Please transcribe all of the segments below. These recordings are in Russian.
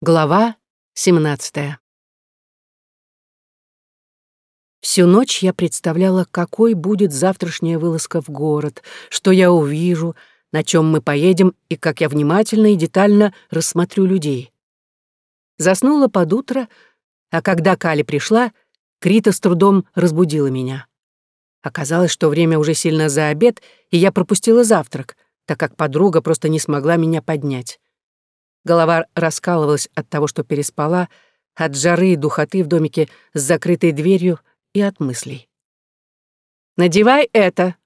Глава 17 Всю ночь я представляла, какой будет завтрашняя вылазка в город, что я увижу, на чем мы поедем и как я внимательно и детально рассмотрю людей. Заснула под утро, а когда Кали пришла, Крита с трудом разбудила меня. Оказалось, что время уже сильно за обед, и я пропустила завтрак, так как подруга просто не смогла меня поднять. Голова раскалывалась от того, что переспала, от жары и духоты в домике с закрытой дверью и от мыслей. «Надевай это!»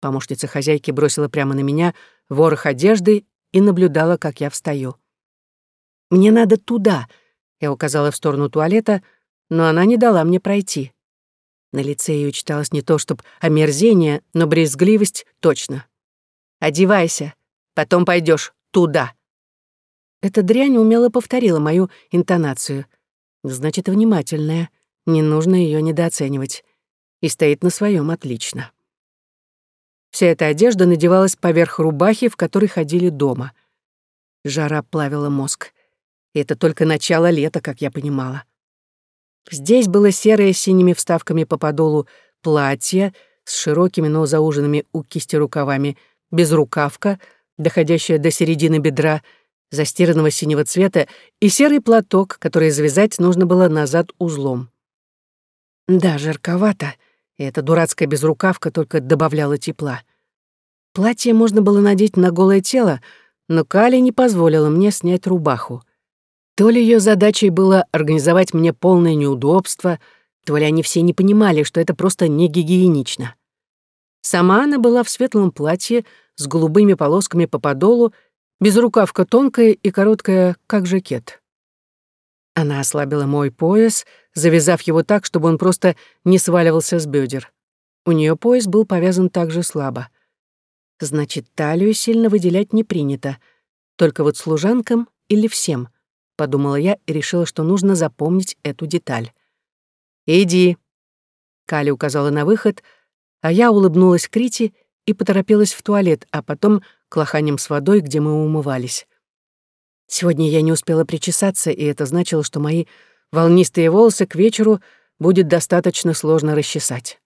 Помощница хозяйки бросила прямо на меня ворох одежды и наблюдала, как я встаю. «Мне надо туда», — я указала в сторону туалета, но она не дала мне пройти. На лице ее читалось не то чтобы омерзение, но брезгливость точно. «Одевайся, потом пойдешь туда». Эта дрянь умело повторила мою интонацию. Значит, внимательная, не нужно ее недооценивать. И стоит на своем отлично. Вся эта одежда надевалась поверх рубахи, в которой ходили дома. Жара плавила мозг. И это только начало лета, как я понимала. Здесь было серое с синими вставками по подолу платье с широкими, но зауженными у кисти рукавами, безрукавка, доходящая до середины бедра — застиранного синего цвета, и серый платок, который завязать нужно было назад узлом. Да, жарковато, и эта дурацкая безрукавка только добавляла тепла. Платье можно было надеть на голое тело, но Кали не позволила мне снять рубаху. То ли ее задачей было организовать мне полное неудобство, то ли они все не понимали, что это просто не гигиенично. Сама она была в светлом платье с голубыми полосками по подолу Безрукавка тонкая и короткая, как жакет. Она ослабила мой пояс, завязав его так, чтобы он просто не сваливался с бедер. У нее пояс был повязан также слабо. Значит, талию сильно выделять не принято. Только вот служанкам или всем, подумала я и решила, что нужно запомнить эту деталь. «Иди», — Кали указала на выход, а я улыбнулась Крити и поторопилась в туалет, а потом к лоханям с водой, где мы умывались. Сегодня я не успела причесаться, и это значило, что мои волнистые волосы к вечеру будет достаточно сложно расчесать.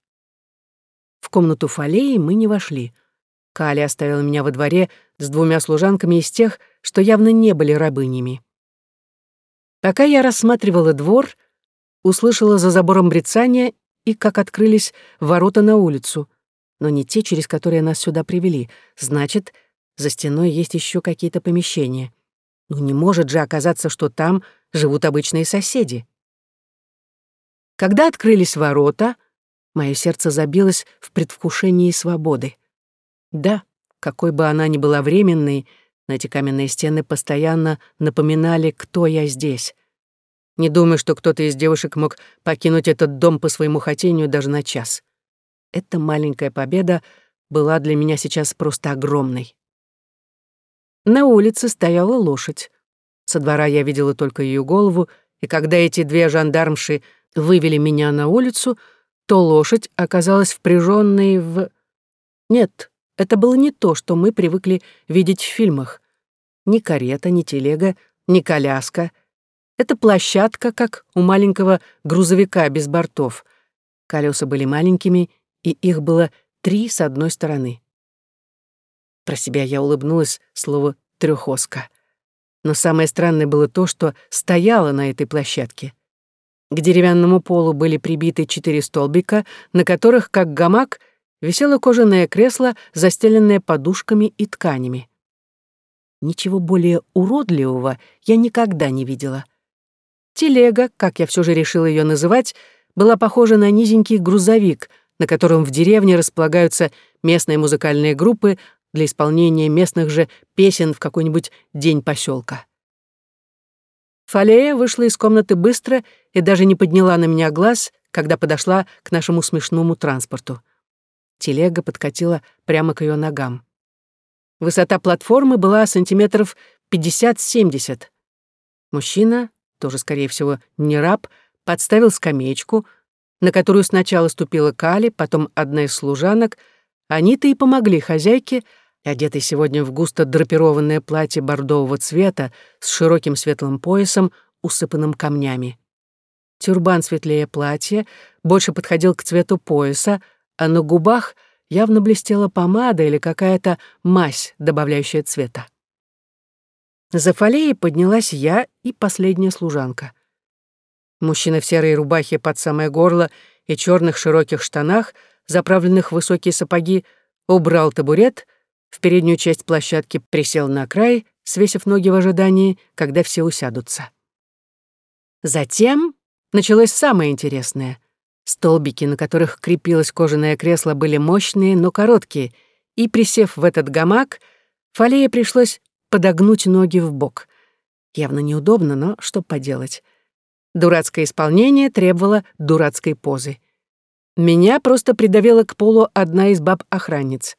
В комнату фалеи мы не вошли. Кали оставила меня во дворе с двумя служанками из тех, что явно не были рабынями. Пока я рассматривала двор, услышала за забором брецания и как открылись ворота на улицу, но не те, через которые нас сюда привели. Значит, за стеной есть еще какие-то помещения. Ну не может же оказаться, что там живут обычные соседи. Когда открылись ворота, мое сердце забилось в предвкушении свободы. Да, какой бы она ни была временной, но эти каменные стены постоянно напоминали, кто я здесь. Не думаю, что кто-то из девушек мог покинуть этот дом по своему хотению даже на час. Эта маленькая победа была для меня сейчас просто огромной. На улице стояла лошадь. Со двора я видела только ее голову, и когда эти две жандармши вывели меня на улицу, то лошадь оказалась впряженной в... Нет, это было не то, что мы привыкли видеть в фильмах. Ни карета, ни телега, ни коляска. Это площадка, как у маленького грузовика без бортов. Колеса были маленькими, и их было три с одной стороны. Про себя я улыбнулась слову «трёхоска». Но самое странное было то, что стояло на этой площадке. К деревянному полу были прибиты четыре столбика, на которых, как гамак, висело кожаное кресло, застеленное подушками и тканями. Ничего более уродливого я никогда не видела. Телега, как я все же решила ее называть, была похожа на низенький грузовик, на котором в деревне располагаются местные музыкальные группы, для исполнения местных же песен в какой-нибудь день поселка. Фалея вышла из комнаты быстро и даже не подняла на меня глаз, когда подошла к нашему смешному транспорту. Телега подкатила прямо к ее ногам. Высота платформы была сантиметров 50-70. Мужчина, тоже, скорее всего, не раб, подставил скамеечку, на которую сначала ступила Кали, потом одна из служанок. Они-то и помогли хозяйке, одетый сегодня в густо драпированное платье бордового цвета с широким светлым поясом, усыпанным камнями. Тюрбан светлее платья, больше подходил к цвету пояса, а на губах явно блестела помада или какая-то мазь, добавляющая цвета. За фалеей поднялась я и последняя служанка. Мужчина в серой рубахе под самое горло и черных широких штанах, заправленных в высокие сапоги, убрал табурет, в переднюю часть площадки присел на край, свесив ноги в ожидании, когда все усядутся. Затем началось самое интересное. Столбики, на которых крепилось кожаное кресло, были мощные, но короткие, и, присев в этот гамак, Фалее пришлось подогнуть ноги в бок. Явно неудобно, но что поделать. Дурацкое исполнение требовало дурацкой позы. Меня просто придавила к полу одна из баб-охранниц.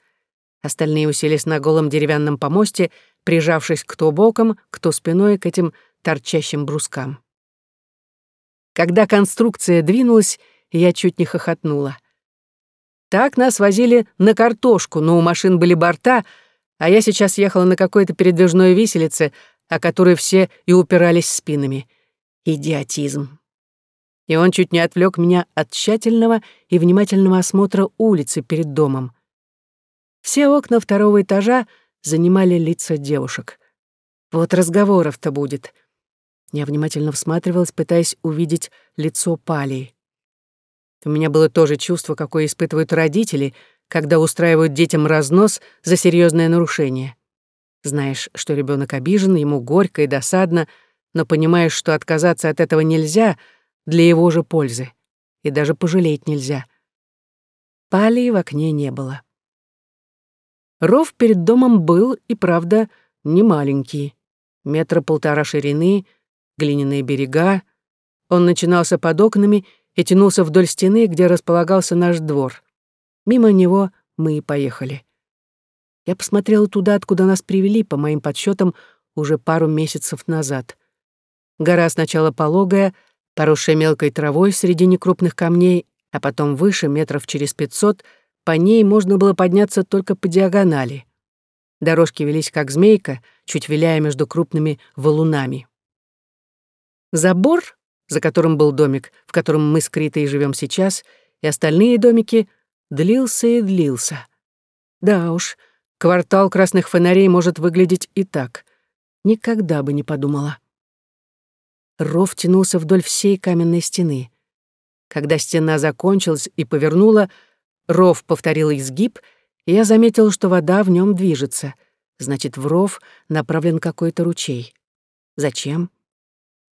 Остальные уселись на голом деревянном помосте, прижавшись кто боком, кто спиной к этим торчащим брускам. Когда конструкция двинулась, я чуть не хохотнула. Так нас возили на картошку, но у машин были борта, а я сейчас ехала на какой-то передвижной виселице, о которой все и упирались спинами. Идиотизм. И он чуть не отвлек меня от тщательного и внимательного осмотра улицы перед домом. Все окна второго этажа занимали лица девушек. Вот разговоров-то будет. Я внимательно всматривалась, пытаясь увидеть лицо Палии. У меня было то же чувство, какое испытывают родители, когда устраивают детям разнос за серьезное нарушение. Знаешь, что ребенок обижен, ему горько и досадно, но понимаешь, что отказаться от этого нельзя для его же пользы. И даже пожалеть нельзя. Палии в окне не было. Ров перед домом был, и правда, не маленький. Метра полтора ширины, глиняные берега. Он начинался под окнами и тянулся вдоль стены, где располагался наш двор. Мимо него мы и поехали. Я посмотрела туда, откуда нас привели, по моим подсчетам, уже пару месяцев назад. Гора сначала пологая, поросшая мелкой травой среди некрупных камней, а потом выше, метров через пятьсот, по ней можно было подняться только по диагонали. Дорожки велись как змейка, чуть виляя между крупными валунами. Забор, за которым был домик, в котором мы с Критой живем сейчас, и остальные домики, длился и длился. Да уж, квартал красных фонарей может выглядеть и так. Никогда бы не подумала. Ров тянулся вдоль всей каменной стены. Когда стена закончилась и повернула, ров повторил изгиб, и я заметил, что вода в нем движется. Значит, в ров направлен какой-то ручей. Зачем?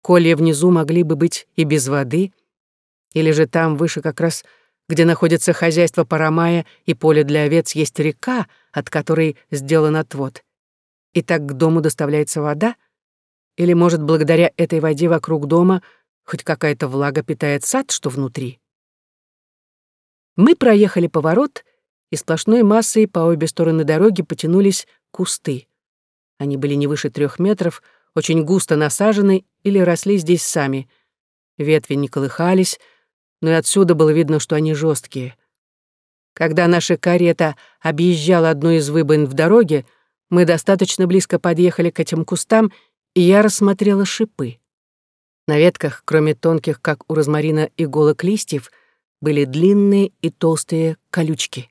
Колья внизу могли бы быть и без воды, или же там выше как раз, где находится хозяйство Парамая и поле для овец, есть река, от которой сделан отвод. И так к дому доставляется вода? Или, может, благодаря этой воде вокруг дома хоть какая-то влага питает сад, что внутри? Мы проехали поворот, и сплошной массой по обе стороны дороги потянулись кусты. Они были не выше трех метров, очень густо насажены или росли здесь сами. Ветви не колыхались, но и отсюда было видно, что они жесткие. Когда наша карета объезжала одну из выбоин в дороге, мы достаточно близко подъехали к этим кустам, и я рассмотрела шипы. На ветках, кроме тонких, как у розмарина, иголок листьев, были длинные и толстые колючки,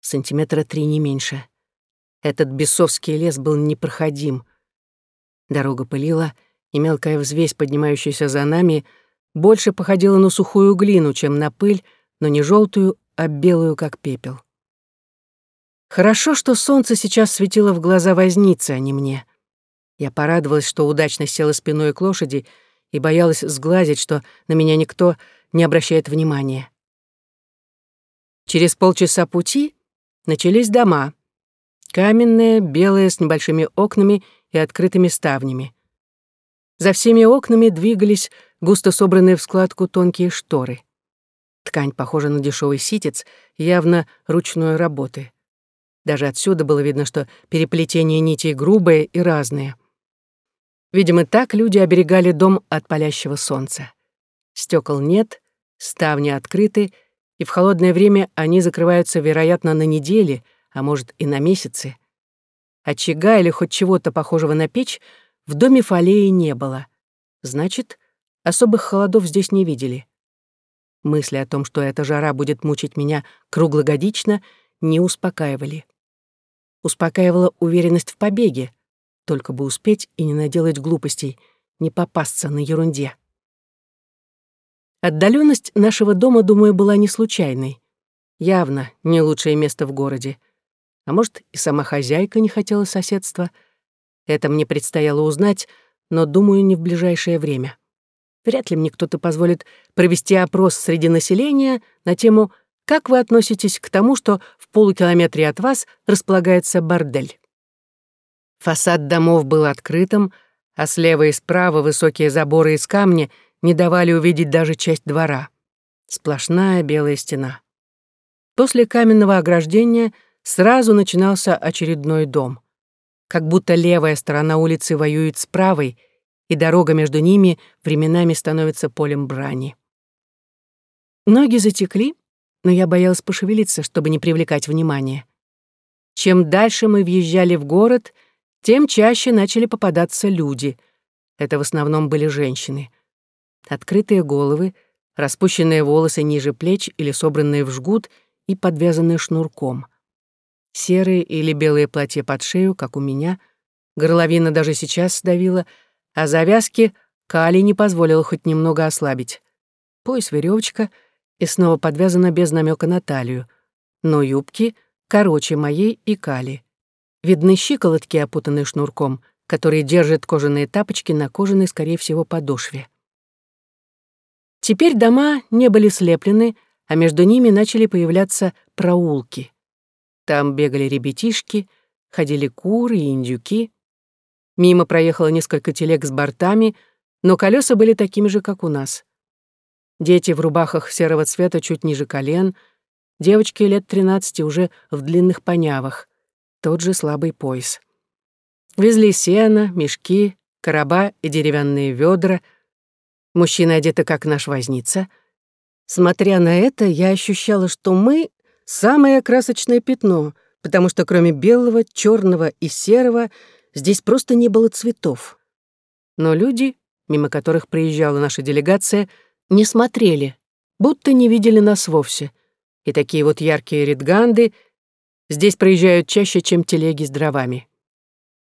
сантиметра три не меньше. Этот бесовский лес был непроходим. Дорога пылила, и мелкая взвесь, поднимающаяся за нами, больше походила на сухую глину, чем на пыль, но не желтую, а белую, как пепел. Хорошо, что солнце сейчас светило в глаза возницы, а не мне. Я порадовалась, что удачно села спиной к лошади и боялась сглазить, что на меня никто не обращает внимания. Через полчаса пути начались дома. Каменные, белые, с небольшими окнами и открытыми ставнями. За всеми окнами двигались густо собранные в складку тонкие шторы. Ткань похожа на дешевый ситец, явно ручной работы. Даже отсюда было видно, что переплетение нитей грубое и разные. Видимо, так люди оберегали дом от палящего солнца. Стекол нет, ставни открыты, и в холодное время они закрываются, вероятно, на недели, а может и на месяцы. Очага или хоть чего-то похожего на печь в доме Фалеи не было. Значит, особых холодов здесь не видели. Мысли о том, что эта жара будет мучить меня круглогодично, не успокаивали. Успокаивала уверенность в побеге, только бы успеть и не наделать глупостей, не попасться на ерунде. Отдаленность нашего дома, думаю, была не случайной. Явно не лучшее место в городе. А может, и сама хозяйка не хотела соседства. Это мне предстояло узнать, но, думаю, не в ближайшее время. Вряд ли мне кто-то позволит провести опрос среди населения на тему «Как вы относитесь к тому, что в полукилометре от вас располагается бордель?» Фасад домов был открытым, а слева и справа высокие заборы из камня не давали увидеть даже часть двора. Сплошная белая стена. После каменного ограждения сразу начинался очередной дом. Как будто левая сторона улицы воюет с правой, и дорога между ними временами становится полем брани. Ноги затекли, но я боялась пошевелиться, чтобы не привлекать внимания. Чем дальше мы въезжали в город, тем чаще начали попадаться люди. Это в основном были женщины. Открытые головы, распущенные волосы ниже плеч или собранные в жгут — и подвязанные шнурком. Серые или белые платья под шею, как у меня, горловина даже сейчас сдавила, а завязки Кали не позволила хоть немного ослабить. Пояс веревочка и снова подвязана без намека на талию, но юбки короче моей и Кали. Видны щиколотки, опутанные шнурком, которые держат кожаные тапочки на кожаной, скорее всего, подошве. Теперь дома не были слеплены, а между ними начали появляться проулки. Там бегали ребятишки, ходили куры и индюки. Мимо проехало несколько телег с бортами, но колеса были такими же, как у нас. Дети в рубахах серого цвета чуть ниже колен, девочки лет 13 уже в длинных понявах, тот же слабый пояс. Везли сено, мешки, короба и деревянные ведра. Мужчины одеты, как наш возница — Смотря на это, я ощущала, что мы — самое красочное пятно, потому что кроме белого, черного и серого здесь просто не было цветов. Но люди, мимо которых приезжала наша делегация, не смотрели, будто не видели нас вовсе. И такие вот яркие редганды здесь проезжают чаще, чем телеги с дровами.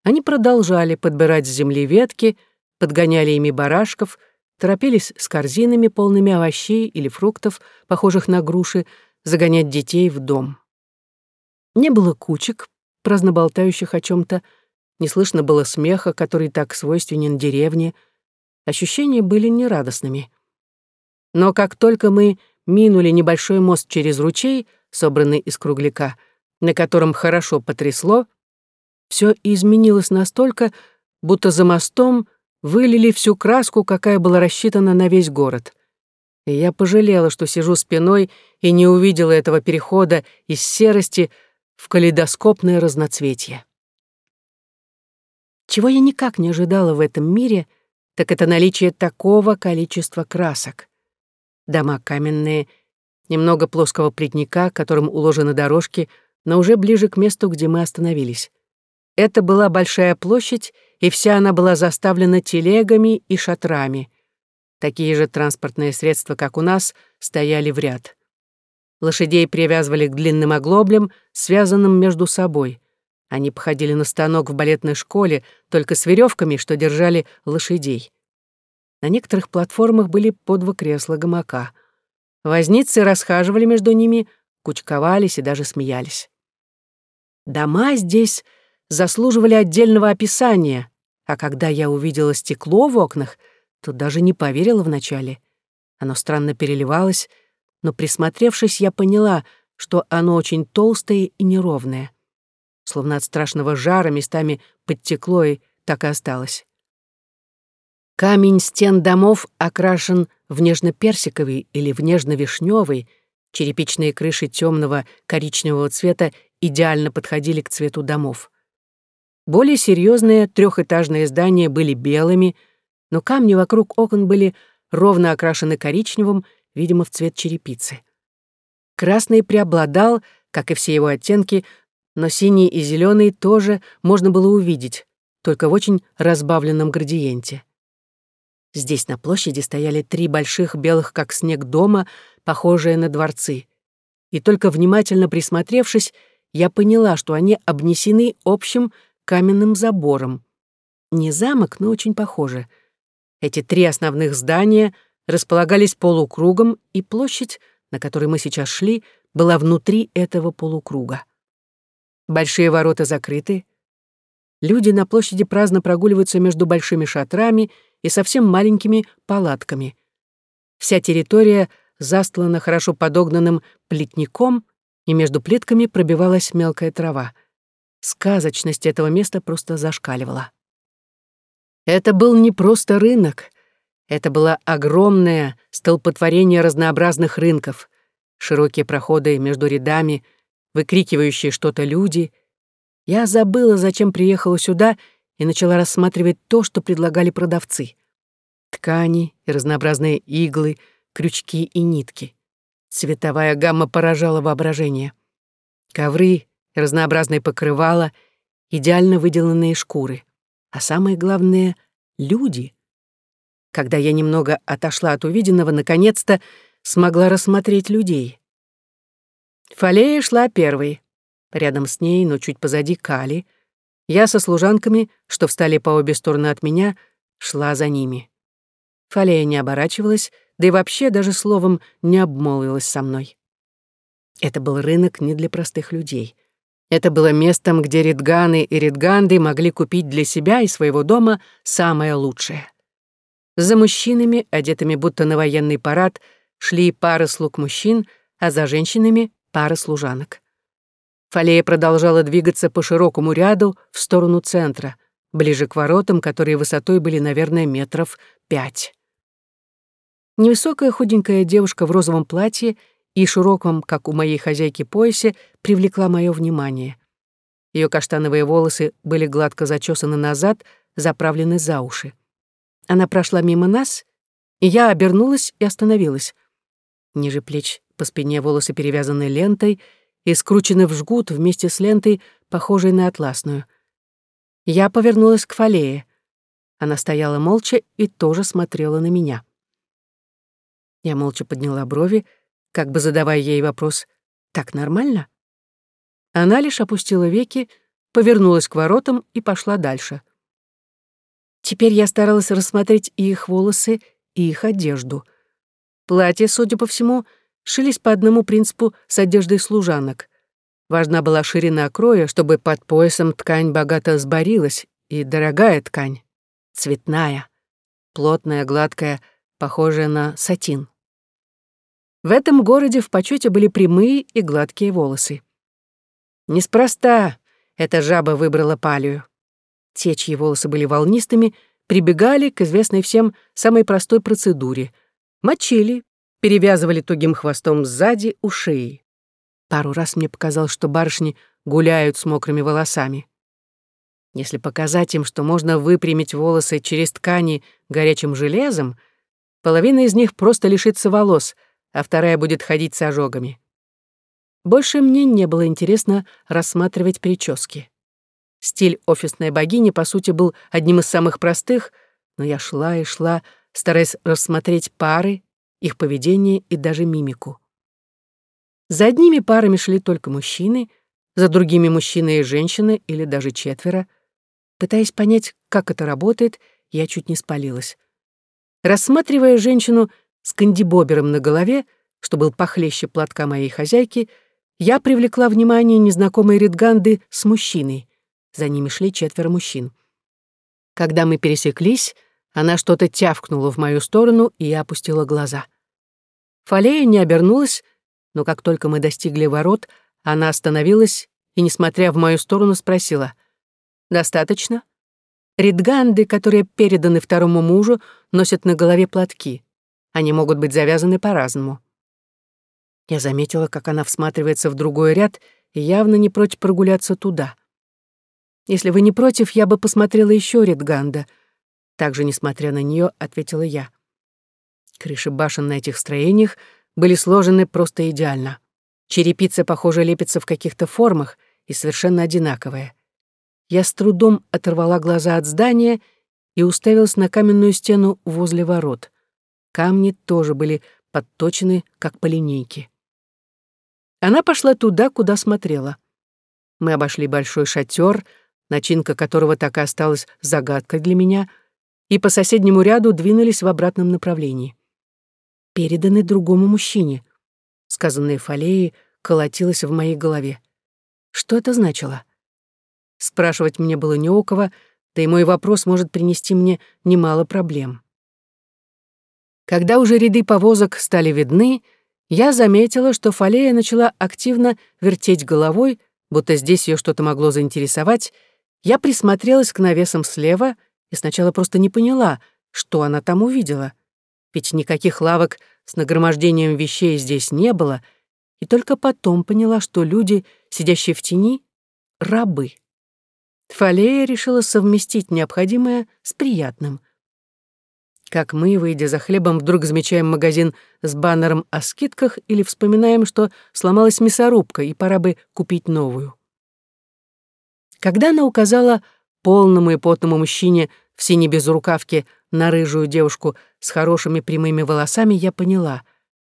Они продолжали подбирать с земли ветки, подгоняли ими барашков — торопились с корзинами, полными овощей или фруктов, похожих на груши, загонять детей в дом. Не было кучек, праздно болтающих о чем то не слышно было смеха, который так свойственен деревне. Ощущения были нерадостными. Но как только мы минули небольшой мост через ручей, собранный из кругляка, на котором хорошо потрясло, все изменилось настолько, будто за мостом вылили всю краску, какая была рассчитана на весь город. И я пожалела, что сижу спиной и не увидела этого перехода из серости в калейдоскопное разноцветье. Чего я никак не ожидала в этом мире, так это наличие такого количества красок. Дома каменные, немного плоского плетника, которым уложены дорожки, но уже ближе к месту, где мы остановились. Это была большая площадь, и вся она была заставлена телегами и шатрами. Такие же транспортные средства, как у нас, стояли в ряд. Лошадей привязывали к длинным оглоблям, связанным между собой. Они походили на станок в балетной школе, только с веревками, что держали лошадей. На некоторых платформах были по два кресла гамака. Возницы расхаживали между ними, кучковались и даже смеялись. Дома здесь заслуживали отдельного описания, а когда я увидела стекло в окнах, то даже не поверила вначале. Оно странно переливалось, но, присмотревшись, я поняла, что оно очень толстое и неровное. Словно от страшного жара местами подтекло и так и осталось. Камень стен домов окрашен в нежно-персиковый или в нежно-вишневый, черепичные крыши темного коричневого цвета идеально подходили к цвету домов. Более серьезные трехэтажные здания были белыми, но камни вокруг окон были ровно окрашены коричневым, видимо, в цвет черепицы. Красный преобладал, как и все его оттенки, но синий и зеленый тоже можно было увидеть, только в очень разбавленном градиенте. Здесь на площади стояли три больших белых как снег дома, похожие на дворцы. И только внимательно присмотревшись, я поняла, что они обнесены общим каменным забором. Не замок, но очень похоже. Эти три основных здания располагались полукругом, и площадь, на которой мы сейчас шли, была внутри этого полукруга. Большие ворота закрыты. Люди на площади праздно прогуливаются между большими шатрами и совсем маленькими палатками. Вся территория застлана хорошо подогнанным плетником, и между плитками пробивалась мелкая трава. Сказочность этого места просто зашкаливала. Это был не просто рынок. Это было огромное столпотворение разнообразных рынков, широкие проходы между рядами, выкрикивающие что-то люди. Я забыла, зачем приехала сюда, и начала рассматривать то, что предлагали продавцы. Ткани и разнообразные иглы, крючки и нитки. Цветовая гамма поражала воображение. Ковры, разнообразные покрывала, идеально выделанные шкуры. А самое главное — люди. Когда я немного отошла от увиденного, наконец-то смогла рассмотреть людей. Фалея шла первой. Рядом с ней, но чуть позади Кали. Я со служанками, что встали по обе стороны от меня, шла за ними. Фалея не оборачивалась, да и вообще даже словом не обмолвилась со мной. Это был рынок не для простых людей. Это было местом, где ридганы и ридганды могли купить для себя и своего дома самое лучшее. За мужчинами, одетыми будто на военный парад, шли пары слуг мужчин, а за женщинами — пары служанок. Фалея продолжала двигаться по широкому ряду в сторону центра, ближе к воротам, которые высотой были, наверное, метров пять. Невысокая худенькая девушка в розовом платье и широком, как у моей хозяйки, поясе привлекла мое внимание. Ее каштановые волосы были гладко зачесаны назад, заправлены за уши. Она прошла мимо нас, и я обернулась и остановилась. Ниже плеч по спине волосы перевязаны лентой и скручены в жгут вместе с лентой, похожей на атласную. Я повернулась к Фалее. Она стояла молча и тоже смотрела на меня. Я молча подняла брови, как бы задавая ей вопрос «Так нормально?». Она лишь опустила веки, повернулась к воротам и пошла дальше. Теперь я старалась рассмотреть и их волосы, и их одежду. Платья, судя по всему, шились по одному принципу с одеждой служанок. Важна была ширина кроя, чтобы под поясом ткань богато сборилась, и дорогая ткань, цветная, плотная, гладкая, похожая на сатин. В этом городе в почете были прямые и гладкие волосы. Неспроста эта жаба выбрала палию. Те, чьи волосы были волнистыми, прибегали к известной всем самой простой процедуре. Мочили, перевязывали тугим хвостом сзади у шеи. Пару раз мне показалось, что барышни гуляют с мокрыми волосами. Если показать им, что можно выпрямить волосы через ткани горячим железом, половина из них просто лишится волос — а вторая будет ходить с ожогами. Больше мне не было интересно рассматривать прически. Стиль офисной богини, по сути, был одним из самых простых, но я шла и шла, стараясь рассмотреть пары, их поведение и даже мимику. За одними парами шли только мужчины, за другими мужчины и женщины, или даже четверо. Пытаясь понять, как это работает, я чуть не спалилась. Рассматривая женщину с кандибобером на голове, что был похлеще платка моей хозяйки, я привлекла внимание незнакомой редганды с мужчиной. За ними шли четверо мужчин. Когда мы пересеклись, она что-то тявкнула в мою сторону, и я опустила глаза. Фалея не обернулась, но как только мы достигли ворот, она остановилась и, несмотря в мою сторону, спросила. «Достаточно?» Редганды, которые переданы второму мужу, носят на голове платки. Они могут быть завязаны по-разному. Я заметила, как она всматривается в другой ряд и явно не против прогуляться туда. Если вы не против, я бы посмотрела еще Редганда. Также, несмотря на нее, ответила я. Крыши башен на этих строениях были сложены просто идеально. Черепица, похоже, лепится в каких-то формах, и совершенно одинаковое. Я с трудом оторвала глаза от здания и уставилась на каменную стену возле ворот. Камни тоже были подточены, как по линейке. Она пошла туда, куда смотрела. Мы обошли большой шатер, начинка которого так и осталась загадкой для меня, и по соседнему ряду двинулись в обратном направлении. Переданы другому мужчине. Сказанное Фалеей колотилось в моей голове. Что это значило? Спрашивать мне было не у кого, да и мой вопрос может принести мне немало проблем. Когда уже ряды повозок стали видны, я заметила, что Фалея начала активно вертеть головой, будто здесь ее что-то могло заинтересовать. Я присмотрелась к навесам слева и сначала просто не поняла, что она там увидела. Ведь никаких лавок с нагромождением вещей здесь не было, и только потом поняла, что люди, сидящие в тени, — рабы. Фалея решила совместить необходимое с приятным. Как мы, выйдя за хлебом, вдруг замечаем магазин с баннером о скидках или вспоминаем, что сломалась мясорубка и пора бы купить новую. Когда она указала полному и потному мужчине в синей безрукавке на рыжую девушку с хорошими прямыми волосами, я поняла,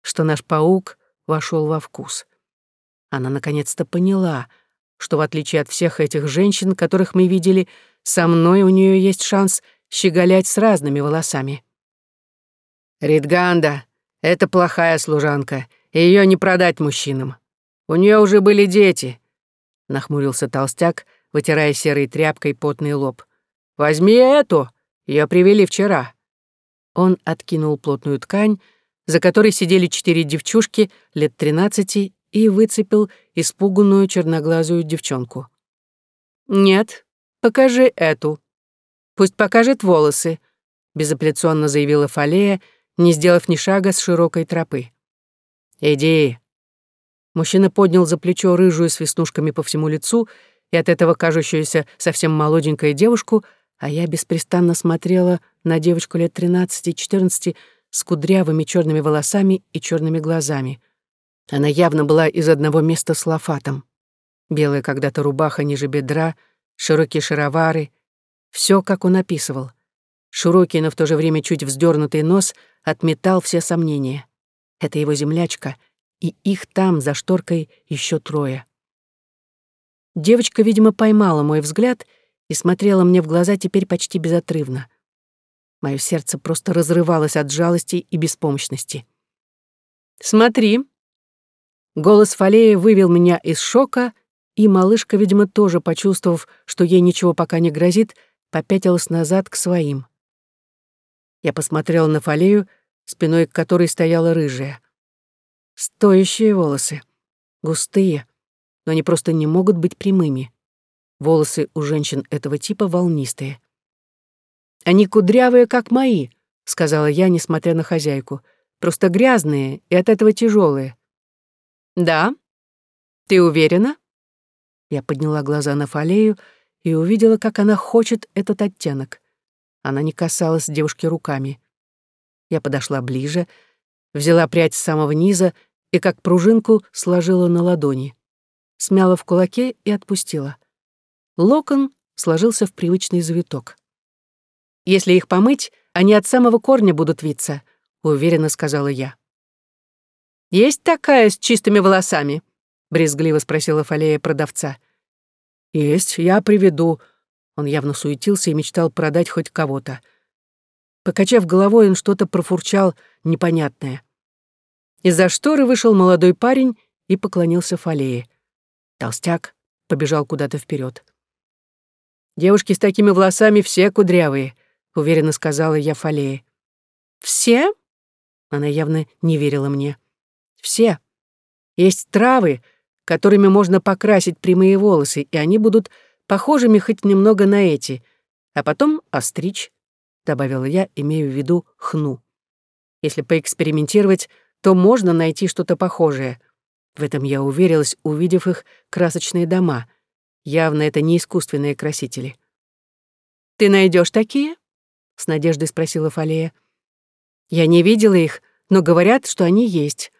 что наш паук вошел во вкус. Она наконец-то поняла, что в отличие от всех этих женщин, которых мы видели, со мной у нее есть шанс щеголять с разными волосами. «Ридганда — это плохая служанка, и ее не продать мужчинам. У нее уже были дети», — нахмурился толстяк, вытирая серой тряпкой потный лоб. «Возьми эту, ее привели вчера». Он откинул плотную ткань, за которой сидели четыре девчушки лет тринадцати, и выцепил испуганную черноглазую девчонку. «Нет, покажи эту», Пусть покажет волосы», — безапелляционно заявила Фалея, не сделав ни шага с широкой тропы. «Иди». Мужчина поднял за плечо рыжую с веснушками по всему лицу и от этого кажущуюся совсем молоденькую девушку, а я беспрестанно смотрела на девочку лет 13-14 с кудрявыми черными волосами и черными глазами. Она явно была из одного места с лафатом. Белая когда-то рубаха ниже бедра, широкие шаровары — все, как он описывал. Широкий, но в то же время чуть вздернутый нос отметал все сомнения. Это его землячка, и их там, за шторкой, еще трое. Девочка, видимо, поймала мой взгляд и смотрела мне в глаза теперь почти безотрывно. Мое сердце просто разрывалось от жалости и беспомощности. «Смотри!» Голос Фалея вывел меня из шока, и малышка, видимо, тоже почувствовав, что ей ничего пока не грозит, попятилась назад к своим. Я посмотрела на Фалею, спиной к которой стояла рыжая. Стоящие волосы. Густые, но они просто не могут быть прямыми. Волосы у женщин этого типа волнистые. «Они кудрявые, как мои», — сказала я, несмотря на хозяйку. «Просто грязные и от этого тяжелые. «Да? Ты уверена?» Я подняла глаза на Фалею, и увидела, как она хочет этот оттенок. Она не касалась девушки руками. Я подошла ближе, взяла прядь с самого низа и как пружинку сложила на ладони. Смяла в кулаке и отпустила. Локон сложился в привычный завиток. «Если их помыть, они от самого корня будут виться», — уверенно сказала я. «Есть такая с чистыми волосами?» — брезгливо спросила Фалея продавца. «Есть, я приведу». Он явно суетился и мечтал продать хоть кого-то. Покачав головой, он что-то профурчал непонятное. Из-за шторы вышел молодой парень и поклонился Фалее. Толстяк побежал куда-то вперед. «Девушки с такими волосами все кудрявые», — уверенно сказала я Фалее. «Все?» Она явно не верила мне. «Все. Есть травы, которыми можно покрасить прямые волосы, и они будут похожими хоть немного на эти, а потом остричь, — добавила я, имея в виду хну. Если поэкспериментировать, то можно найти что-то похожее. В этом я уверилась, увидев их красочные дома. Явно это не искусственные красители. «Ты найдешь такие?» — с надеждой спросила Фалея. «Я не видела их, но говорят, что они есть.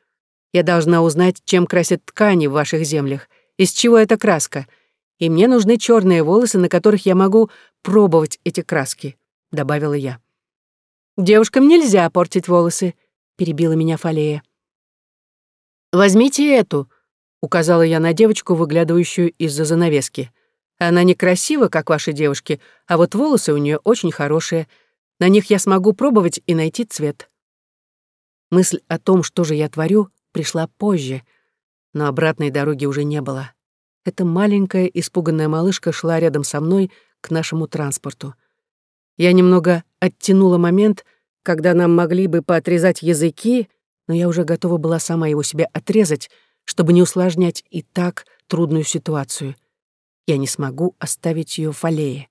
Я должна узнать, чем красят ткани в ваших землях, из чего эта краска, И мне нужны черные волосы, на которых я могу пробовать эти краски», — добавила я. «Девушкам нельзя портить волосы», — перебила меня Фалея. «Возьмите эту», — указала я на девочку, выглядывающую из-за занавески. «Она некрасива, как ваши девушки, а вот волосы у нее очень хорошие. На них я смогу пробовать и найти цвет». Мысль о том, что же я творю, пришла позже, но обратной дороги уже не было. Эта маленькая испуганная малышка шла рядом со мной к нашему транспорту. Я немного оттянула момент, когда нам могли бы поотрезать языки, но я уже готова была сама его себе отрезать, чтобы не усложнять и так трудную ситуацию. Я не смогу оставить ее в аллее.